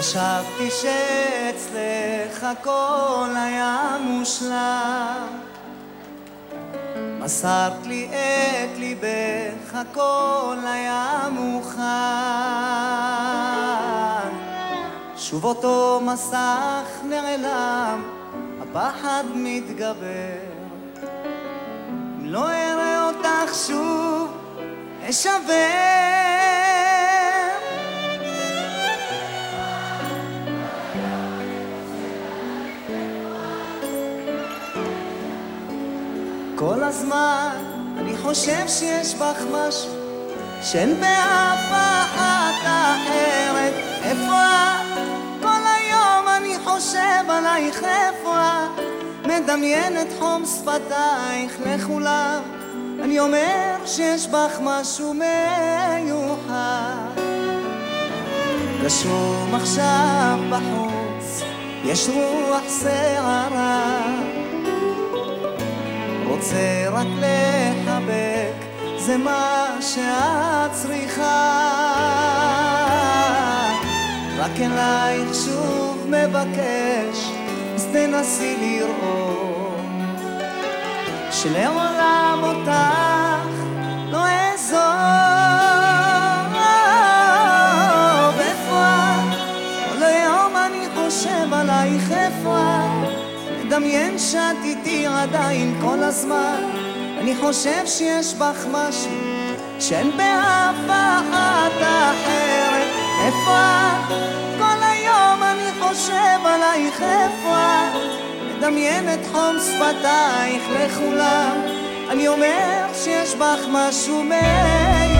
חשבתי שאצלך הכל היה מושלם. מסרת לי את ליבך, הכל היה מוכן. שוב אותו מסך נעלם, הפחד מתגבר. אם לא אראה אותך שוב, אשבר כל הזמן אני חושב שיש בך משהו שאין באף אחת אחרת. איפה את? כל היום אני חושב עלייך. איפה את? מדמיין את חום שפתייך לכולם. אני אומר שיש בך משהו מיוחד. רשום עכשיו בחוץ יש רוח שערה רוצה רק לחבק, זה מה שאת צריכה. רק אלייך שוב מבקש, אז תנסי לראות, שלעולם אותך מדמיין שאת איתי עדיין כל הזמן אני חושב שיש בך משהו שאין באף אחת אחרת איפה את? כל היום אני חושב עלייך איפה את? מדמיין את חום שפתייך לכולם אני אומר שיש בך משהו מיוחד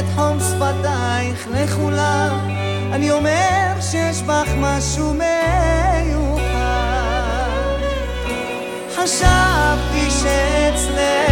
את חום שפתייך לכולם. אני אומר שיש בך משהו מיוחד. חשבתי שאצלך